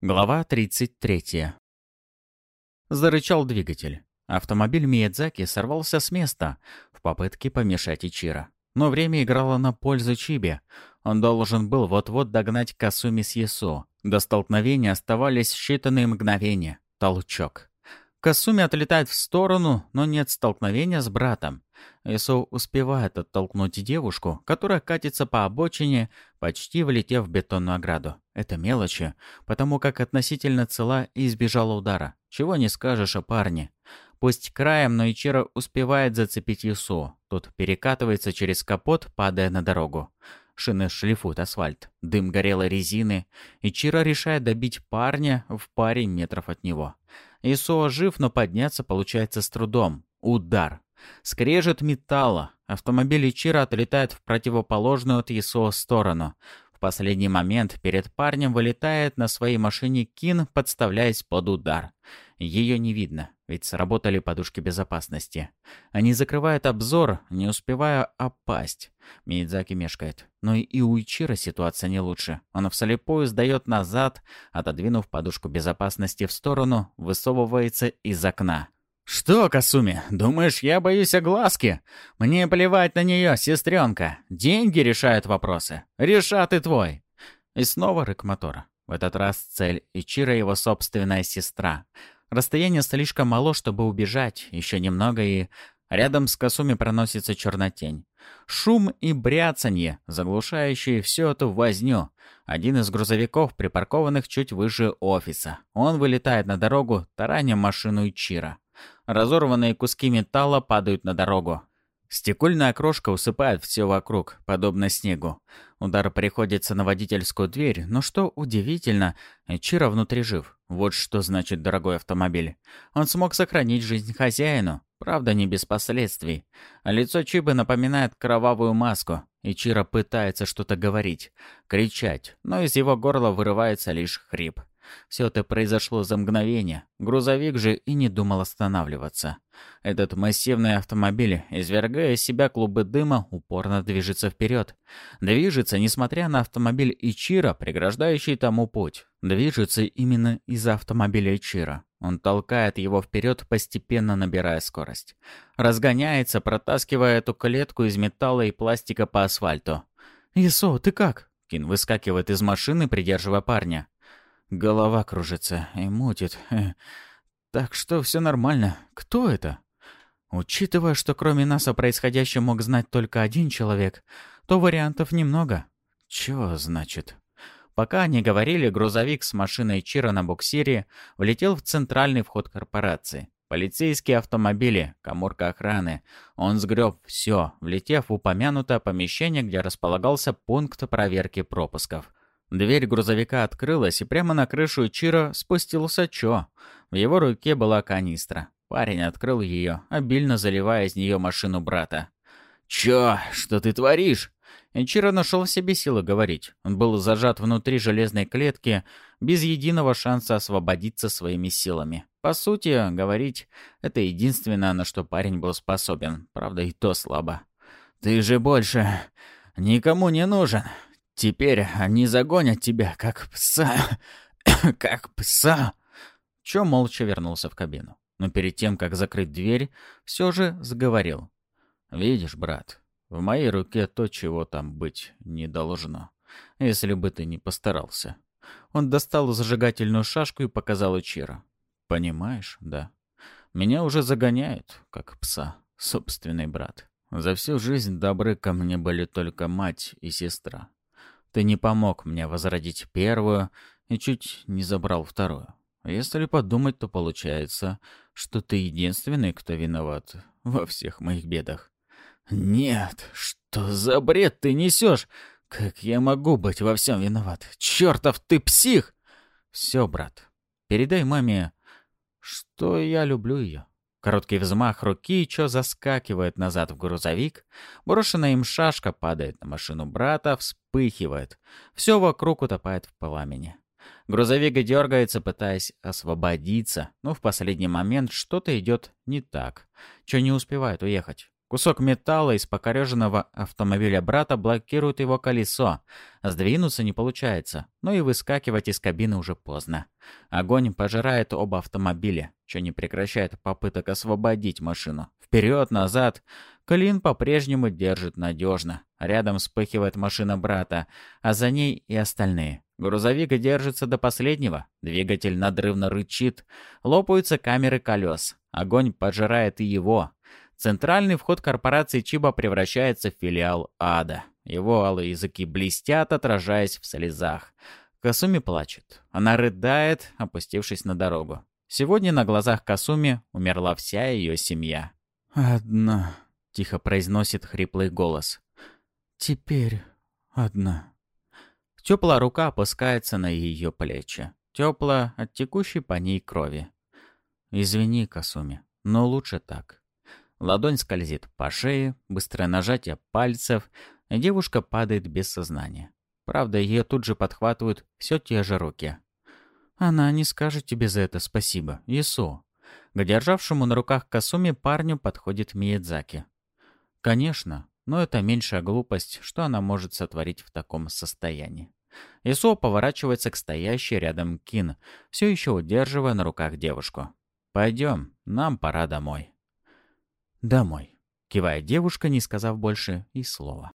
Глава 33. Зарычал двигатель. Автомобиль Миядзаки сорвался с места в попытке помешать Ичиро. Но время играло на пользу Чибе. Он должен был вот-вот догнать Касуми с Ясу. До столкновения оставались считанные мгновения. Толчок. Касуми отлетает в сторону, но нет столкновения с братом. Исо успевает оттолкнуть девушку, которая катится по обочине, почти влетев в бетонную ограду. Это мелочи, потому как относительно цела и избежала удара. Чего не скажешь о парне. Пусть краем, но Ичиро успевает зацепить Юсу. Тот перекатывается через капот, падая на дорогу. Шины шлифуют асфальт. Дым горелой резины. Ичиро решает добить парня в паре метров от него. Исуа жив, но подняться получается с трудом. Удар. Скрежет металла. Автомобиль Ичиро отлетает в противоположную от Исуа сторону. В последний момент перед парнем вылетает на своей машине Кин, подставляясь под удар. Ее не видно, ведь сработали подушки безопасности. Они закрывают обзор, не успевая опасть. Миядзаки мешкает. Но и у Ичира ситуация не лучше. Он вслепую сдает назад, отодвинув подушку безопасности в сторону, высовывается из окна. «Что, Касуми, думаешь, я боюсь огласки? Мне плевать на нее, сестренка. Деньги решают вопросы. Решат и твой». И снова рык мотора. В этот раз цель Ичира его собственная сестра. Расстояние слишком мало, чтобы убежать. Еще немного и... Рядом с Касуми проносится чернотень. Шум и бряцанье, заглушающие всю эту возню. Один из грузовиков, припаркованных чуть выше офиса. Он вылетает на дорогу, тараня машину Ичира. Разорванные куски металла падают на дорогу. Стекольная крошка усыпает все вокруг, подобно снегу. Удар приходится на водительскую дверь, но что удивительно, Чиро внутри жив. Вот что значит дорогой автомобиль. Он смог сохранить жизнь хозяину, правда не без последствий. А лицо Чибы напоминает кровавую маску, и Чиро пытается что-то говорить, кричать, но из его горла вырывается лишь хрип. Все это произошло за мгновение. Грузовик же и не думал останавливаться. Этот массивный автомобиль, извергая из себя клубы дыма, упорно движется вперед. Движется, несмотря на автомобиль Ичира, преграждающий тому путь. Движется именно из-за автомобиля Ичира. Он толкает его вперед, постепенно набирая скорость. Разгоняется, протаскивая эту клетку из металла и пластика по асфальту. «Исо, ты как?» Кин выскакивает из машины, придерживая парня. Голова кружится и мутит. Так что все нормально. Кто это? Учитывая, что кроме нас о происходящем мог знать только один человек, то вариантов немного. Чё значит? Пока они говорили, грузовик с машиной Чира на буксире влетел в центральный вход корпорации. Полицейские автомобили, коморка охраны. Он сгреб все, влетев в упомянутое помещение, где располагался пункт проверки пропусков. Дверь грузовика открылась, и прямо на крышу Чиро спустился Чо. В его руке была канистра. Парень открыл ее, обильно заливая из нее машину брата. «Чё? Что ты творишь?» Ичиро нашел в себе силы говорить. Он был зажат внутри железной клетки, без единого шанса освободиться своими силами. По сути, говорить — это единственное, на что парень был способен. Правда, и то слабо. «Ты же больше никому не нужен. Теперь они загонят тебя, как пса. как пса. Чо молча вернулся в кабину. Но перед тем, как закрыть дверь, все же заговорил. «Видишь, брат, в моей руке то, чего там быть не должно. Если бы ты не постарался». Он достал зажигательную шашку и показал Ичиро. «Понимаешь, да. Меня уже загоняют, как пса, собственный брат. За всю жизнь добры ко мне были только мать и сестра. Ты не помог мне возродить первую и чуть не забрал вторую. Если подумать, то получается, что ты единственный, кто виноват во всех моих бедах. Нет, что за бред ты несешь? Как я могу быть во всем виноват? Чертов ты псих! Все, брат, передай маме, что я люблю ее. Короткий взмах руки, Чо заскакивает назад в грузовик. Брошенная им шашка падает на машину брата, вспыхивает. Все вокруг утопает в пламени. Грузовик дергается, пытаясь освободиться, но в последний момент что-то идет не так. Чо не успевает уехать. Кусок металла из покореженного автомобиля брата блокирует его колесо. Сдвинуться не получается, но и выскакивать из кабины уже поздно. Огонь пожирает оба автомобиля, что не прекращает попыток освободить машину. Вперед-назад. Клин по-прежнему держит надежно. Рядом вспыхивает машина брата, а за ней и остальные. Грузовик держится до последнего. Двигатель надрывно рычит. Лопаются камеры колес. Огонь пожирает и его. Центральный вход корпорации Чиба превращается в филиал ада. Его алые языки блестят, отражаясь в слезах. Касуми плачет. Она рыдает, опустившись на дорогу. Сегодня на глазах Касуми умерла вся ее семья. «Одна», — тихо произносит хриплый голос. «Теперь одна». Теплая рука опускается на ее плечи. Теплая от текущей по ней крови. «Извини, Касуми, но лучше так». Ладонь скользит по шее, быстрое нажатие пальцев, девушка падает без сознания. Правда, ее тут же подхватывают все те же руки. «Она не скажет тебе за это спасибо, Ису». К державшему на руках Касуми парню подходит Миядзаки. «Конечно, но это меньшая глупость, что она может сотворить в таком состоянии». Исо поворачивается к стоящей рядом Кин, все еще удерживая на руках девушку. «Пойдем, нам пора домой». «Домой», — кивает девушка, не сказав больше и слова.